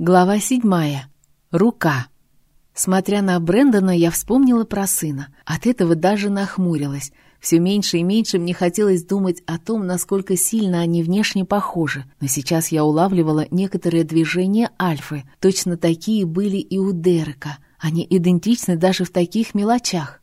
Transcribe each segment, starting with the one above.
Глава седьмая. Рука. Смотря на Брэндона, я вспомнила про сына. От этого даже нахмурилась. Все меньше и меньше мне хотелось думать о том, насколько сильно они внешне похожи. Но сейчас я улавливала некоторые движения Альфы. Точно такие были и у Дерека. Они идентичны даже в таких мелочах.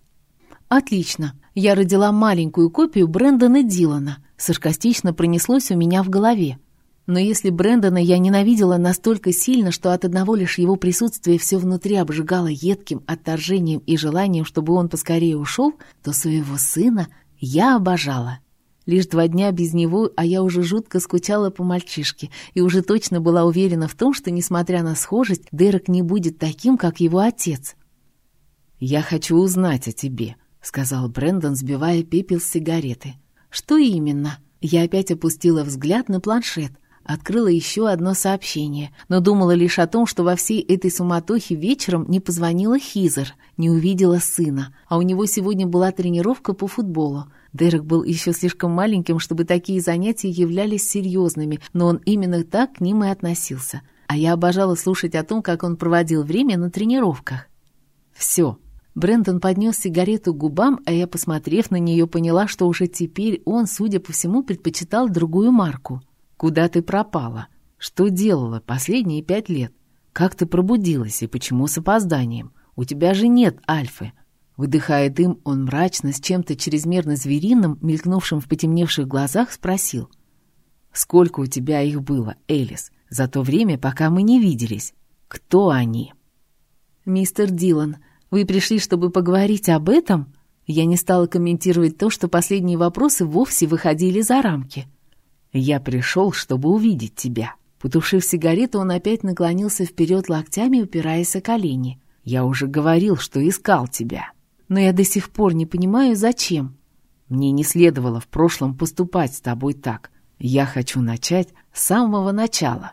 «Отлично. Я родила маленькую копию Брэндона Дилана», саркастично пронеслось у меня в голове. Но если Брэндона я ненавидела настолько сильно, что от одного лишь его присутствия все внутри обжигало едким отторжением и желанием, чтобы он поскорее ушел, то своего сына я обожала. Лишь два дня без него, а я уже жутко скучала по мальчишке и уже точно была уверена в том, что, несмотря на схожесть, Дерек не будет таким, как его отец. «Я хочу узнать о тебе», — сказал Брэндон, сбивая пепел с сигареты. «Что именно?» Я опять опустила взгляд на планшет. Открыла еще одно сообщение, но думала лишь о том, что во всей этой суматохе вечером не позвонила Хизер, не увидела сына, а у него сегодня была тренировка по футболу. Дерек был еще слишком маленьким, чтобы такие занятия являлись серьезными, но он именно так к ним и относился. А я обожала слушать о том, как он проводил время на тренировках. «Все», Брентон поднес сигарету к губам, а я, посмотрев на нее, поняла, что уже теперь он, судя по всему, предпочитал другую марку. Куда ты пропала? Что делала последние пять лет? Как ты пробудилась и почему с опозданием? У тебя же нет Альфы». Выдыхая дым, он мрачно, с чем-то чрезмерно звериным, мелькнувшим в потемневших глазах, спросил. «Сколько у тебя их было, Элис, за то время, пока мы не виделись? Кто они?» «Мистер Дилан, вы пришли, чтобы поговорить об этом?» Я не стала комментировать то, что последние вопросы вовсе выходили за рамки. «Я пришел, чтобы увидеть тебя». Потушив сигарету, он опять наклонился вперед локтями, упираясь о колени. «Я уже говорил, что искал тебя. Но я до сих пор не понимаю, зачем. Мне не следовало в прошлом поступать с тобой так. Я хочу начать с самого начала».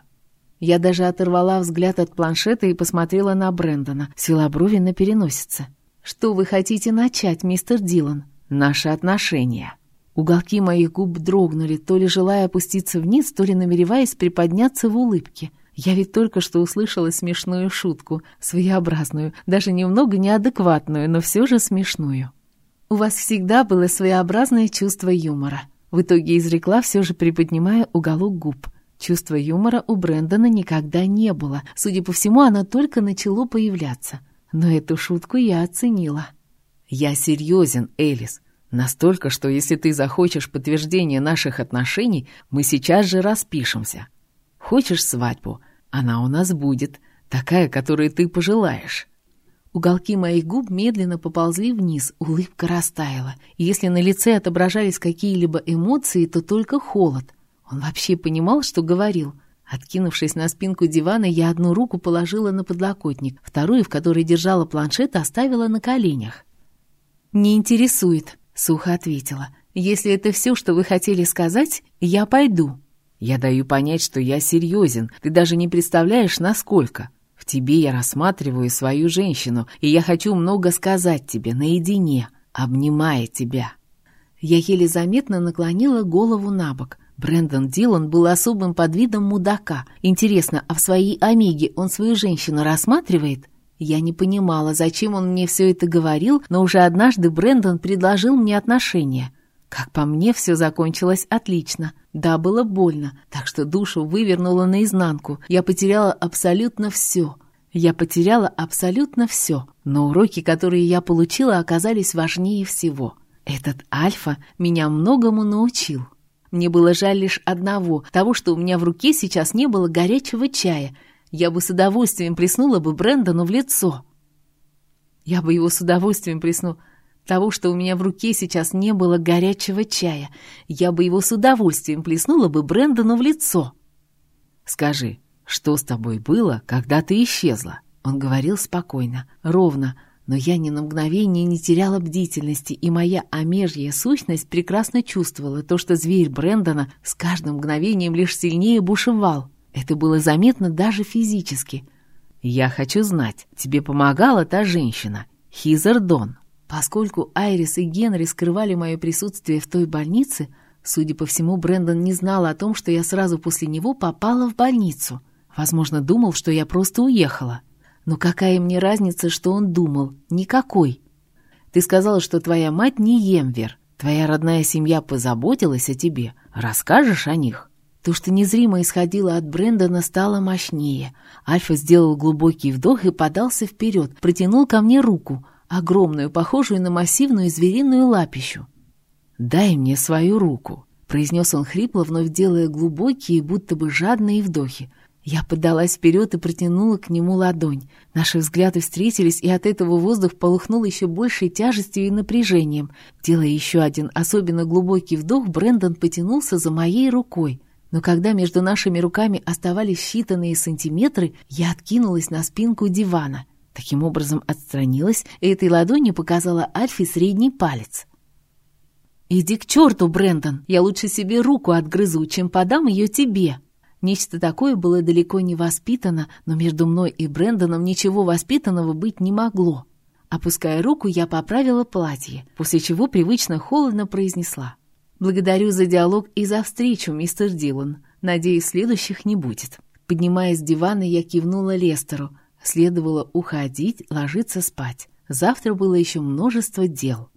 Я даже оторвала взгляд от планшета и посмотрела на Брэндона, свела брови на переносице. «Что вы хотите начать, мистер Дилан?» «Наши отношения». Уголки моих губ дрогнули, то ли желая опуститься вниз, то ли намереваясь приподняться в улыбке. Я ведь только что услышала смешную шутку, своеобразную, даже немного неадекватную, но все же смешную. «У вас всегда было своеобразное чувство юмора», в итоге изрекла, все же приподнимая уголок губ. Чувства юмора у Брэндона никогда не было. Судя по всему, оно только начало появляться. Но эту шутку я оценила. «Я серьезен, Элис. Настолько, что если ты захочешь подтверждение наших отношений, мы сейчас же распишемся. Хочешь свадьбу? Она у нас будет, такая, которую ты пожелаешь». Уголки моих губ медленно поползли вниз, улыбка растаяла. Если на лице отображались какие-либо эмоции, то только холод. Он вообще понимал, что говорил. Откинувшись на спинку дивана, я одну руку положила на подлокотник, вторую, в которой держала планшет, оставила на коленях. «Не интересует», — сухо ответила. «Если это все, что вы хотели сказать, я пойду». «Я даю понять, что я серьезен. Ты даже не представляешь, насколько. В тебе я рассматриваю свою женщину, и я хочу много сказать тебе наедине, обнимая тебя». Я еле заметно наклонила голову на бок. Брэндон Дилан был особым подвидом мудака. Интересно, а в своей Омеге он свою женщину рассматривает? Я не понимала, зачем он мне все это говорил, но уже однажды Брэндон предложил мне отношения. Как по мне, все закончилось отлично. Да, было больно, так что душу вывернуло наизнанку. Я потеряла абсолютно все. Я потеряла абсолютно все, но уроки, которые я получила, оказались важнее всего. Этот Альфа меня многому научил. Мне было жаль лишь одного, того, что у меня в руке сейчас не было горячего чая — я бы с удовольствием плеснула бы Брэндону в лицо. Я бы его с удовольствием плеснул того, что у меня в руке сейчас не было горячего чая. Я бы его с удовольствием плеснула бы Брэндону в лицо. «Скажи, что с тобой было, когда ты исчезла?» Он говорил спокойно, ровно, но я ни на мгновение не теряла бдительности, и моя омежья сущность прекрасно чувствовала то, что зверь Брэндона с каждым мгновением лишь сильнее бушевал. Это было заметно даже физически. «Я хочу знать, тебе помогала та женщина, Хизер Дон?» Поскольку Айрис и Генри скрывали мое присутствие в той больнице, судя по всему, Брэндон не знал о том, что я сразу после него попала в больницу. Возможно, думал, что я просто уехала. Но какая мне разница, что он думал? Никакой. Ты сказала, что твоя мать не Емвер. Твоя родная семья позаботилась о тебе. Расскажешь о них? То, что незримо исходило от Брэндона, стало мощнее. Альфа сделал глубокий вдох и подался вперед, протянул ко мне руку, огромную, похожую на массивную звериную лапищу. «Дай мне свою руку», — произнес он хрипло, вновь делая глубокие, будто бы жадные вдохи. Я подалась вперед и протянула к нему ладонь. Наши взгляды встретились, и от этого воздух полыхнул еще большей тяжестью и напряжением. Делая еще один особенно глубокий вдох, Брэндон потянулся за моей рукой. Но когда между нашими руками оставались считанные сантиметры, я откинулась на спинку дивана. Таким образом отстранилась, и этой ладонью показала Альфе средний палец. «Иди к черту, Брэндон! Я лучше себе руку отгрызу, чем подам ее тебе!» Нечто такое было далеко не воспитано, но между мной и Брэндоном ничего воспитанного быть не могло. Опуская руку, я поправила платье, после чего привычно холодно произнесла. «Благодарю за диалог и за встречу, мистер Дилан. Надеюсь, следующих не будет». Поднимаясь с дивана, я кивнула Лестеру. Следовало уходить, ложиться спать. Завтра было еще множество дел.